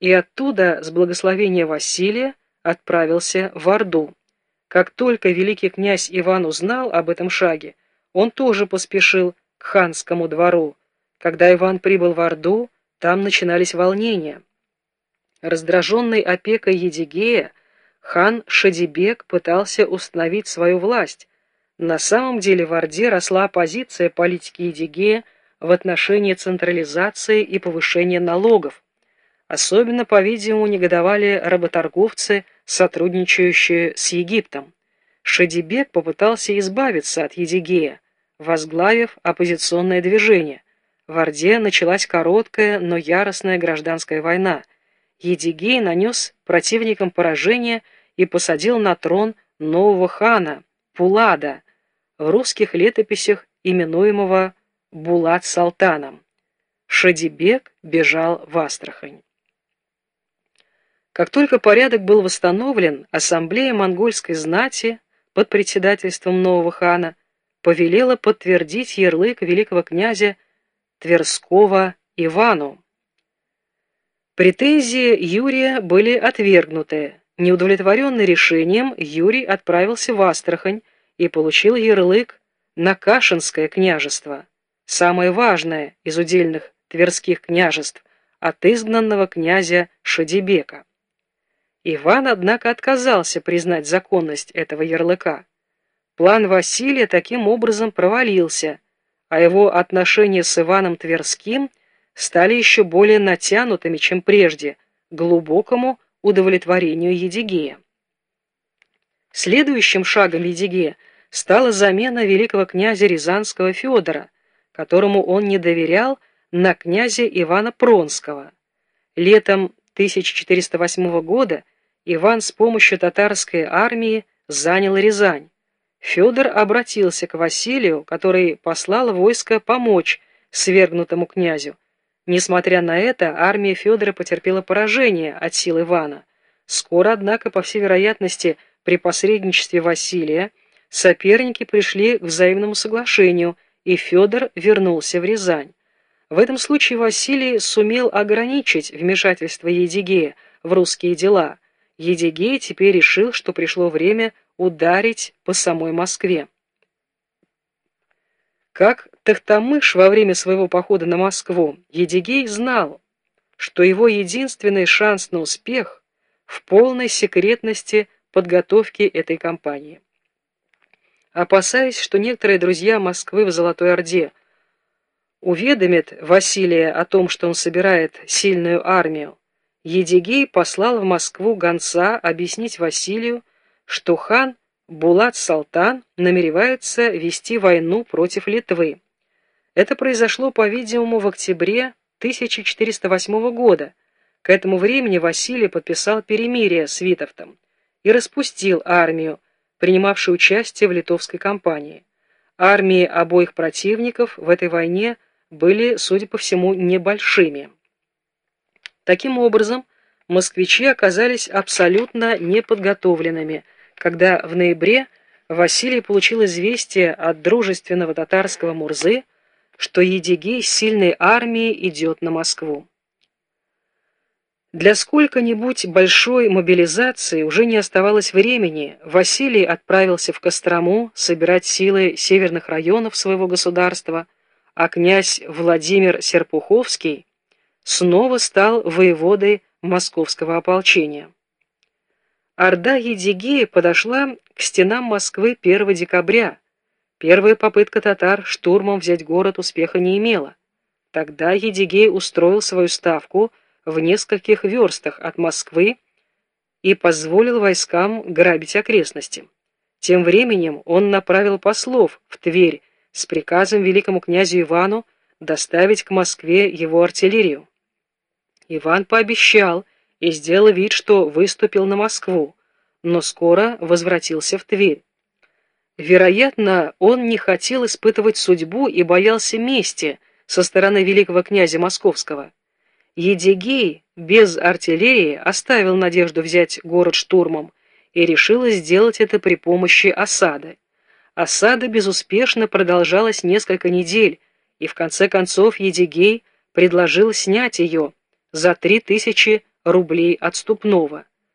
и оттуда с благословения Василия отправился в Орду. Как только великий князь Иван узнал об этом шаге, он тоже поспешил к ханскому двору. Когда Иван прибыл в Орду, там начинались волнения. Раздраженный опекой Едигея, хан Шадибек пытался установить свою власть. На самом деле в Орде росла оппозиция политики Едигея в отношении централизации и повышения налогов. Особенно, по-видимому, негодовали работорговцы, сотрудничающие с Египтом. Шадибек попытался избавиться от Едигея, возглавив оппозиционное движение. В Орде началась короткая, но яростная гражданская война. Едигей нанес противникам поражение и посадил на трон нового хана, Пулада, в русских летописях именуемого Булат-Салтаном. Шадибек бежал в Астрахань. Как только порядок был восстановлен, ассамблея монгольской знати под председательством нового хана повелела подтвердить ярлык великого князя Тверского Ивану. Претензии Юрия были отвергнуты. Неудовлетворенный решением, Юрий отправился в Астрахань и получил ярлык на Кашинское княжество, самое важное из удельных тверских княжеств, от изгнанного князя Шадибека. Иван, однако, отказался признать законность этого ярлыка. План Василия таким образом провалился, а его отношения с Иваном Тверским стали еще более натянутыми, чем прежде, глубокому удовлетворению Едигея. Следующим шагом Едигея стала замена великого князя Рязанского Федора, которому он не доверял, на князя Ивана Пронского. Летом 1408 года Иван с помощью татарской армии занял Рязань. Федор обратился к Василию, который послал войско помочь свергнутому князю. Несмотря на это, армия Федора потерпела поражение от сил Ивана. Скоро, однако, по всей вероятности, при посредничестве Василия, соперники пришли к взаимному соглашению, и Федор вернулся в Рязань. В этом случае Василий сумел ограничить вмешательство Едигея в русские дела. Едигей теперь решил, что пришло время ударить по самой Москве. Как Тахтамыш во время своего похода на Москву, Едигей знал, что его единственный шанс на успех в полной секретности подготовки этой кампании. Опасаясь, что некоторые друзья Москвы в Золотой Орде уведомят Василия о том, что он собирает сильную армию, Едигей послал в Москву гонца объяснить Василию, что хан Булат-Салтан намеревается вести войну против Литвы. Это произошло, по-видимому, в октябре 1408 года. К этому времени Василий подписал перемирие с Витовтом и распустил армию, принимавшую участие в литовской кампании. Армии обоих противников в этой войне были, судя по всему, небольшими. Таким образом, москвичи оказались абсолютно неподготовленными – когда в ноябре Василий получил известие от дружественного татарского Мурзы, что Едигей с сильной армией идет на Москву. Для сколько-нибудь большой мобилизации уже не оставалось времени. Василий отправился в Кострому собирать силы северных районов своего государства, а князь Владимир Серпуховский снова стал воеводой московского ополчения. Орда Едигея подошла к стенам Москвы 1 декабря. Первая попытка татар штурмом взять город успеха не имела. Тогда Едигей устроил свою ставку в нескольких верстах от Москвы и позволил войскам грабить окрестности. Тем временем он направил послов в Тверь с приказом великому князю Ивану доставить к Москве его артиллерию. Иван пообещал, и сделал вид, что выступил на Москву, но скоро возвратился в Тверь. Вероятно, он не хотел испытывать судьбу и боялся мести со стороны великого князя Московского. Едигей без артиллерии оставил надежду взять город штурмом и решил сделать это при помощи осады. Осада безуспешно продолжалась несколько недель, и в конце концов Едигей предложил снять ее за три тысячи рублей отступного –